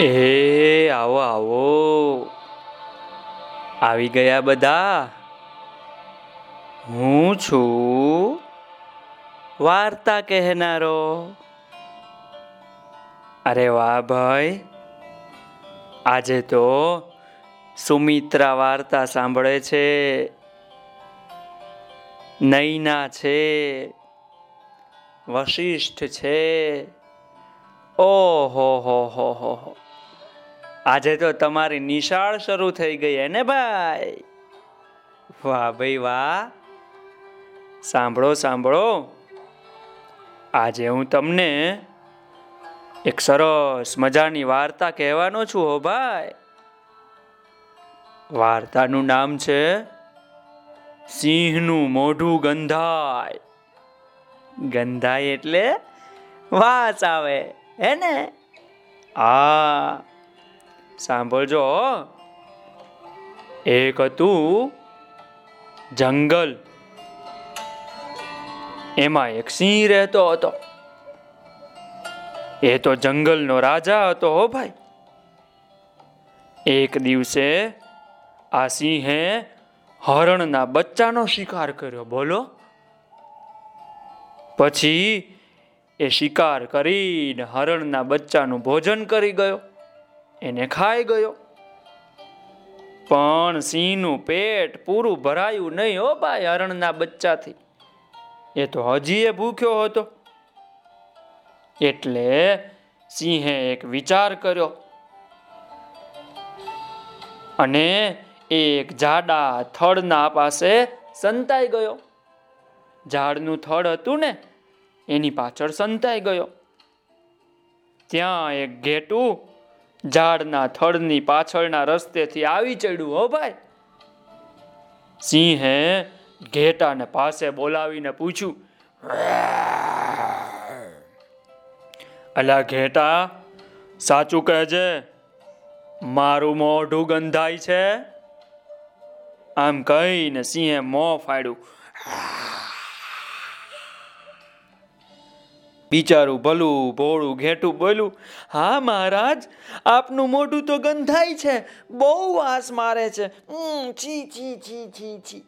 એ આવો આવો. આવી ગયા બધા? હું છું વાર્તા કહેનારો. અરે વાહ ભાઈ. આજે તો સુમિત્રા વાર્તા સાંભળે છે. નૈના છે. વશિષ્ઠ છે. ઓહો, હો હો હો હો. આજે તો તમારી નિશાળ શરૂ થઈ ગઈ ને ભાઈ? વાહ ભાઈ વાહ. સાંભળો સાંભળો. આજે હું તમને એક સરસ મજાની વાર્તા કહેવાનો છું હો ભાઈ. વાર્તાનું નામ છે સિંહનું મોઢું ગંધાય. ગંધાય એટલે વાસ આવે, હે ને? હા. સાંભળજો એક હતું જંગલ. એમાં એક સિંહ રહેતો હતો. એ તો જંગલનો રાજા હતો, હો ભાઈ. એક દિવસે આ સિંહે હરણના બચ્ચાનો શિકાર કર્યો, બોલો. પછી એ શિકાર કરીને હરણના બચ્ચાનું ભોજન કરી ગયો. એને ખાઈ ગયો. પણ સિંહનું પેટ પૂરું ભરાયું નહીં હો ભાઈ હરણના બચ્ચાથી. એ તો હજી એ ભૂખ્યો હતો. એટલે સિંહે એક વિચાર કર્યો. અને એક જાડા થડના પાસે સંતાઈ ગયો. ઝાડનું થડ હતું ને, એની પાછળ સંતાઈ ગયો. ત્યાં એક ઘેટું ઝાડના થડની પાછળના રસ્તેથી આવી ચડ્યું, હો ભાઈ. સિંહે ઘેટાને પાસે બોલાવીને પૂછ્યું, અલા ઘેટા, સાચું કહેજે, મારું મોઢું ગંધાય છે? આમ કહીને સિંહે મોં ફાડ્યું બિચારું ભલું, ભોળું, ઘેટું બોલ્યું હા, મહારાજ, આપનું મોઢું તો ગંધાય છે, બહુ વાસ મારે છે. છી છી છી છી છી.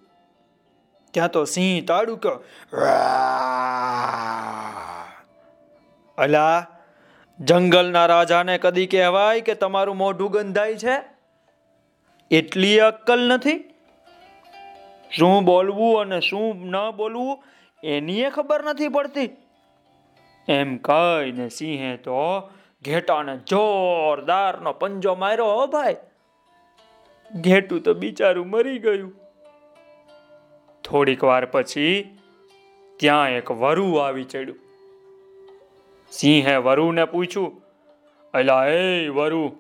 ત્યાં તો સિંહ તાડુક્યો અલા, જંગલના રાજાને કદી કહેવાય કે તમારું મોઢું ગંધાય છે? એટલી અક્કલ નથી? શું બોલવું અને શું ન બોલવું એની ખબર નથી પડતી. એમ કહીને સિંહે તો ઘેટાને જોરદારનો પંજો માર્યો, હો ભાઈ. ઘેટું તો બિચારું મરી ગયું. થોડીક વાર પછી ત્યાં એક વરુ આવી ચડ્યું. સિંહે વરુને પૂછ્યું, અલા એ વરુ,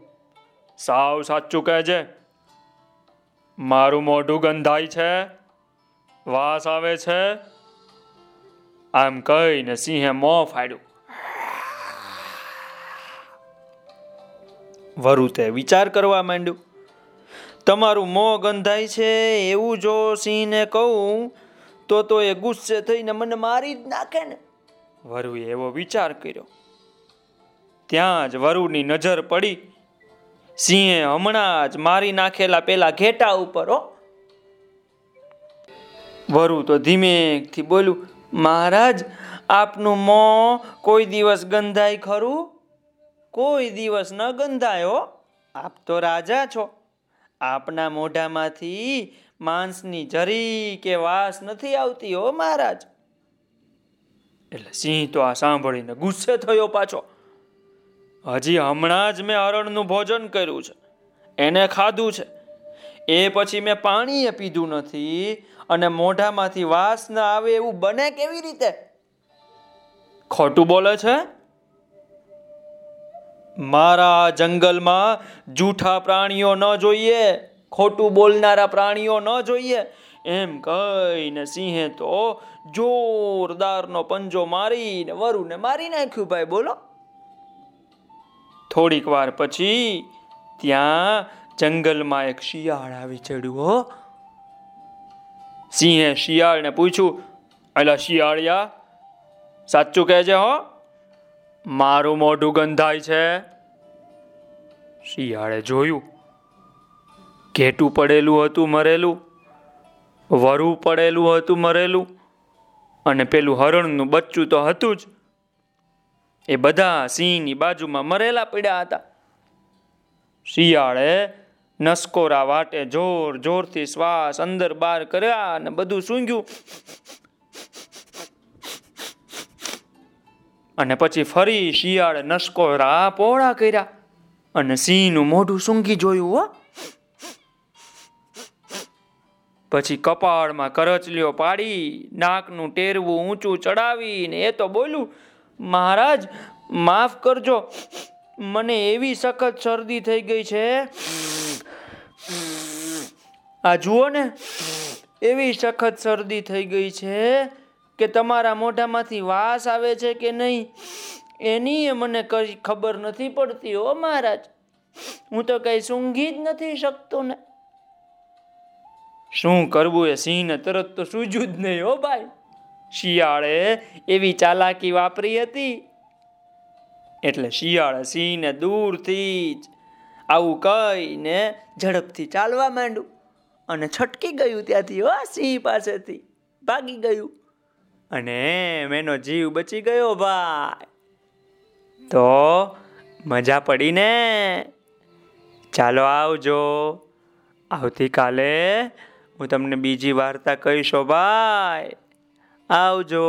સાવ સાચું કહેજે. મારું મોઢું ગંધાય છે? વાસ આવે છે? આમ કહીને સિંહે મોં ફાડ્યું. વરુ તે વિચાર કરવા માંડ્યું, તમારું મોં ગંધાય છે એવું જો સિંહને કહું, તો તો એ ગુસ્સે થઈને મને મારી જ નાખે ને. વરુએ એવો વિચાર કર્યો. ત્યાં જ વરુની નજર પડી. સિંહે હમણાં જ મારી નાખેલા પેલા ઘેટા ઉપર, હો. વરુ તો ધીમેથી બોલ્યું મહારાજ, આપનું મોં કોઈ દિવસ ગંધાય ખરું? કોઈ દિવસ ન ગંધાયો આપ તો રાજા છો. આપના મોઢામાંથી માંસની જરી કે વાસ નથી આવતી હો મહારાજ. એટલે સિંહ તો આ સાંભળીને ગુસ્સે થયો પાછો. હજી હમણાં જ મેં હરણનું ભોજન કર્યું છે. એને ખાધું છે. એ પછી મેં પાણીએ પીધું નથી અને મોઢામાંથી વાસ ન આવે એવું બને કેવી રીતે? ખોટું બોલે છે? મારા જંગલમાં જૂઠા પ્રાણીઓ ન જોઈએ, ખોટું બોલનારા પ્રાણીઓ ન જોઈએ. એમ કહીને સિંહે તો જોરદારનો પંજો મારીને વરુને મારી નાખ્યું ભાઈ, બોલો. થોડીક વાર પછી ત્યાં જંગલમાં એક શિયાળ આવી ચડ્યું, હો. સિંહે શિયાળને પૂછ્યું, અલા શિયાળિયા, સાચું કહેજે, હો. મારું મોઢું ગંધાય છે. શિયાળે જોયું, ઘેટું પડેલું હતું મરેલું, વરુ પડેલું હતું મરેલું, અને પેલું હરણનું બચ્ચું તો હતું જ. એ બધા સિંહની બાજુમાં મરેલા પડ્યા હતા. શિયાળે નસકોરા વાટે જોર, જોરથી શ્વાસ અંદર બહાર કર્યા અને બધું સૂંઘ્યું. અને પછી ફરી શિયાળે નસકોરા પહોળા કર્યા અને સિંહનું મોઢું સૂંઘી જોયું, હો. પછી કપાળમાં કરચલીઓ પાડી, નાકનું ટેરવું ઊંચું ચડાવીને એ તો બોલ્યું, મહારાજ, માફ કરજો. મને એવી સખત શરદી થઈ ગઈ છે આ જુઓ ને, એવી સખત શરદી થઈ ગઈ છે કે તમારા મોઢામાંથી વાસ આવે છે કે નહીં એની મને કઈ ખબર નથી પડતી ઓ મહારાજ. હું તો કઈ સૂંઘી જ નથી શકતો ને. શું કરવું એ સિંહને તરત તો સૂજ્યું જ નહીં હો ભાઈ. શિયાળે એવી ચાલાકી વાપરી હતી. એટલે શિયાળે સિંહને દૂરથી જ આવું કહીને ઝડપથી ચાલવા માંડ્યું અને છટકી ગયું ત્યાંથી, હો, સિંહ પાસેથી. ભાગી ગયું. અને એમ જીવ બચી ગયો, ભાઈ. તો મજા પડી ને ચાલો આવજો. આવતીકાલે હું તમને બીજી વાર્તા કહીશો, ભાઈ. આવજો.